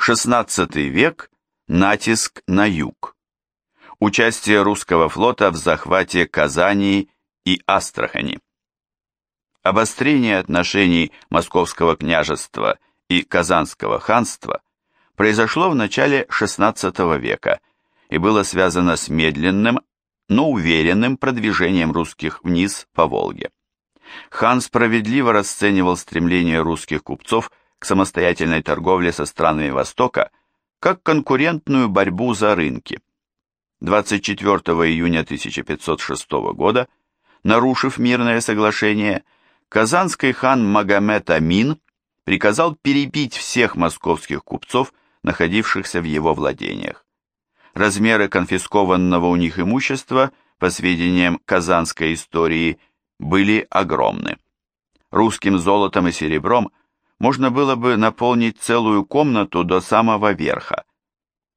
XVI век. Натиск на юг. Участие русского флота в захвате Казани и Астрахани. Обострение отношений Московского княжества и Казанского ханства произошло в начале XVI века и было связано с медленным, но уверенным продвижением русских вниз по Волге. Хан справедливо расценивал стремление русских купцов к самостоятельной торговле со странами Востока как конкурентную борьбу за рынки. 24 июня 1506 года, нарушив мирное соглашение, казанский хан Магомед Амин приказал перебить всех московских купцов, находившихся в его владениях. Размеры конфискованного у них имущества, по сведениям казанской истории, были огромны. Русским золотом и серебром можно было бы наполнить целую комнату до самого верха.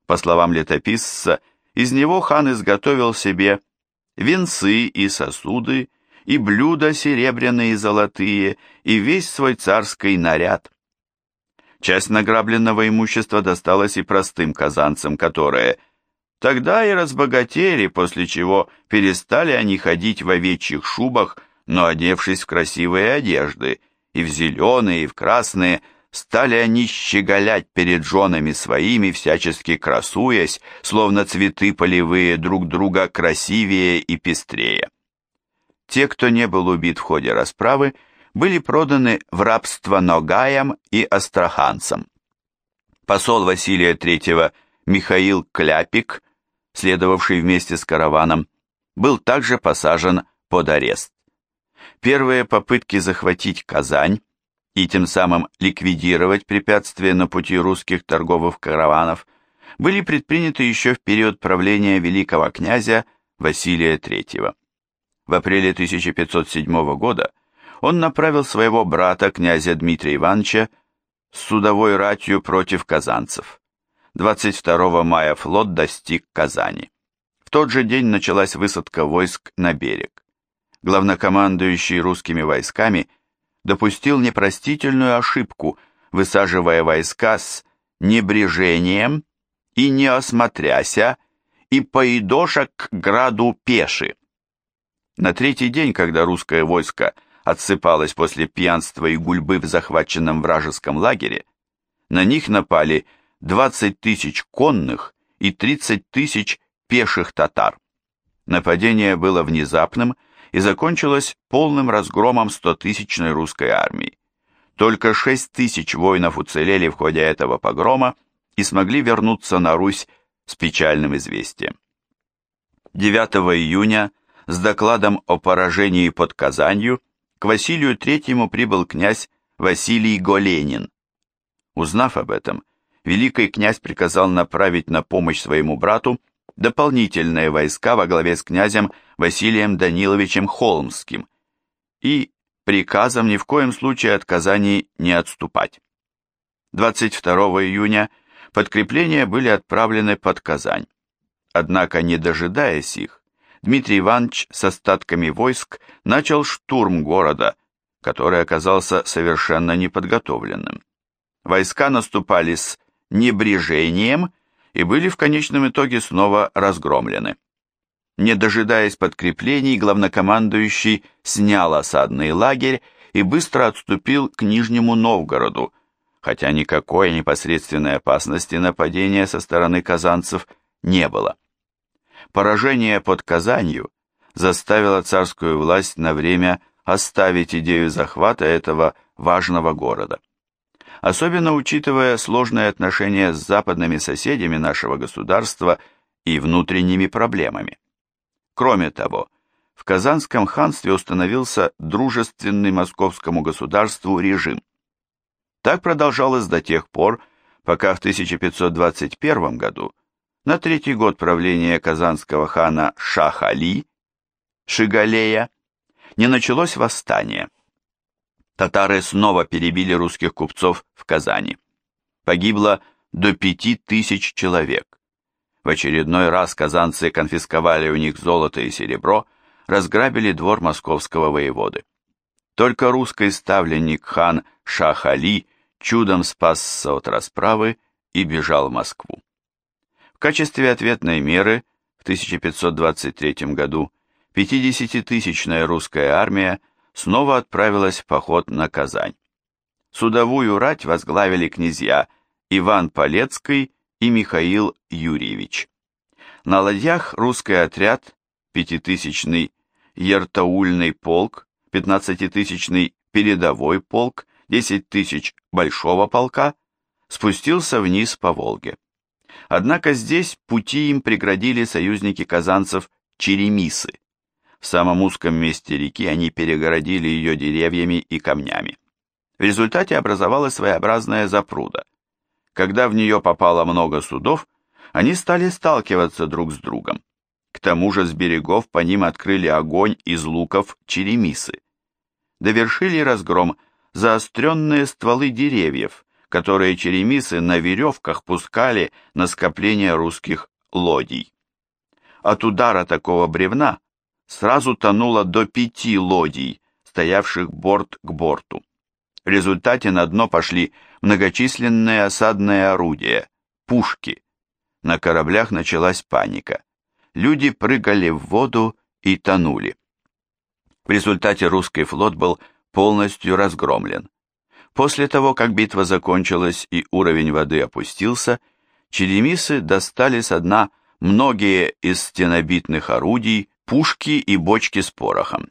По словам летописца, из него хан изготовил себе венцы и сосуды, и блюда серебряные и золотые, и весь свой царский наряд. Часть награбленного имущества досталась и простым казанцам, которые тогда и разбогатели, после чего перестали они ходить в овечьих шубах, но одевшись в красивые одежды, и в зеленые, и в красные, стали они щеголять перед женами своими, всячески красуясь, словно цветы полевые друг друга красивее и пестрее. Те, кто не был убит в ходе расправы, были проданы в рабство Ногаям и Астраханцам. Посол Василия III Михаил Кляпик, следовавший вместе с караваном, был также посажен под арест. Первые попытки захватить Казань и тем самым ликвидировать препятствия на пути русских торговых караванов были предприняты еще в период правления великого князя Василия III. В апреле 1507 года он направил своего брата, князя Дмитрия Ивановича, с судовой ратью против казанцев. 22 мая флот достиг Казани. В тот же день началась высадка войск на берег. Главнокомандующий русскими войсками – допустил непростительную ошибку, высаживая войска с небрежением и не осмотряся, и поедоша к граду пеши. На третий день, когда русское войско отсыпалось после пьянства и гульбы в захваченном вражеском лагере, на них напали 20 тысяч конных и 30 тысяч пеших татар. Нападение было внезапным и закончилась полным разгромом стотысячной русской армии. Только шесть тысяч воинов уцелели в ходе этого погрома и смогли вернуться на Русь с печальным известием. 9 июня с докладом о поражении под Казанью к Василию Третьему прибыл князь Василий Голенин. Узнав об этом, великий князь приказал направить на помощь своему брату дополнительные войска во главе с князем Василием Даниловичем Холмским и приказом ни в коем случае от Казани не отступать. 22 июня подкрепления были отправлены под Казань. Однако, не дожидаясь их, Дмитрий Иванович с остатками войск начал штурм города, который оказался совершенно неподготовленным. Войска наступали с небрежением и были в конечном итоге снова разгромлены. Не дожидаясь подкреплений, главнокомандующий снял осадный лагерь и быстро отступил к Нижнему Новгороду, хотя никакой непосредственной опасности нападения со стороны казанцев не было. Поражение под Казанью заставило царскую власть на время оставить идею захвата этого важного города особенно учитывая сложные отношения с западными соседями нашего государства и внутренними проблемами. Кроме того, в Казанском ханстве установился дружественный московскому государству режим. Так продолжалось до тех пор, пока в 1521 году, на третий год правления казанского хана Шахали, Шигалея, не началось восстание – татары снова перебили русских купцов в Казани. Погибло до пяти тысяч человек. В очередной раз казанцы конфисковали у них золото и серебро, разграбили двор московского воеводы. Только русский ставленник хан Шахали чудом спасся от расправы и бежал в Москву. В качестве ответной меры в 1523 году 50-тысячная русская армия снова отправилась в поход на Казань. Судовую рать возглавили князья Иван Полецкий и Михаил Юрьевич. На ладьях русский отряд, пятитысячный Ертаульный полк, пятнадцатитысячный передовой полк, десять тысяч большого полка, спустился вниз по Волге. Однако здесь пути им преградили союзники казанцев Черемисы. В самом узком месте реки они перегородили ее деревьями и камнями. В результате образовалась своеобразная запруда. Когда в нее попало много судов, они стали сталкиваться друг с другом. К тому же с берегов по ним открыли огонь из луков черемисы. Довершили разгром заостренные стволы деревьев, которые черемисы на веревках пускали на скопление русских лодий. От удара такого бревна сразу тонуло до пяти лодий, стоявших борт к борту. В результате на дно пошли многочисленные осадные орудия, пушки. На кораблях началась паника. Люди прыгали в воду и тонули. В результате русский флот был полностью разгромлен. После того, как битва закончилась и уровень воды опустился, черемисы достали со дна многие из стенобитных орудий, пушки и бочки с порохом.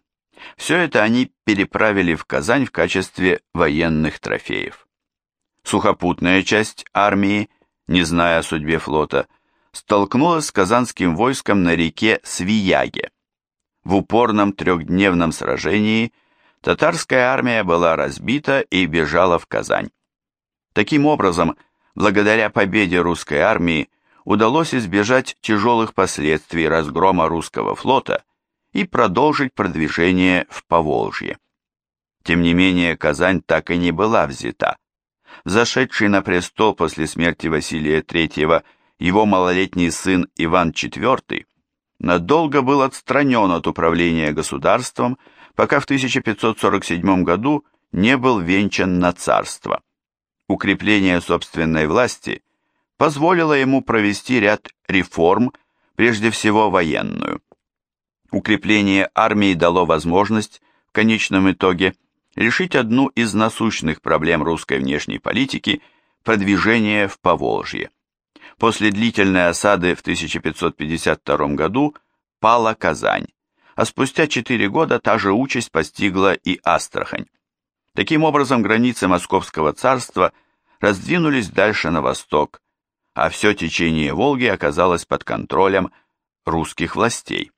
Все это они переправили в Казань в качестве военных трофеев. Сухопутная часть армии, не зная о судьбе флота, столкнулась с казанским войском на реке Свияге. В упорном трехдневном сражении татарская армия была разбита и бежала в Казань. Таким образом, благодаря победе русской армии удалось избежать тяжелых последствий разгрома русского флота и продолжить продвижение в Поволжье. Тем не менее, Казань так и не была взята. Зашедший на престол после смерти Василия III его малолетний сын Иван IV надолго был отстранен от управления государством пока в 1547 году не был венчан на царство. Укрепление собственной власти позволило ему провести ряд реформ, прежде всего военную. Укрепление армии дало возможность, в конечном итоге, решить одну из насущных проблем русской внешней политики – продвижение в Поволжье. После длительной осады в 1552 году пала Казань, а спустя четыре года та же участь постигла и Астрахань. Таким образом, границы Московского царства раздвинулись дальше на восток, а все течение Волги оказалось под контролем русских властей.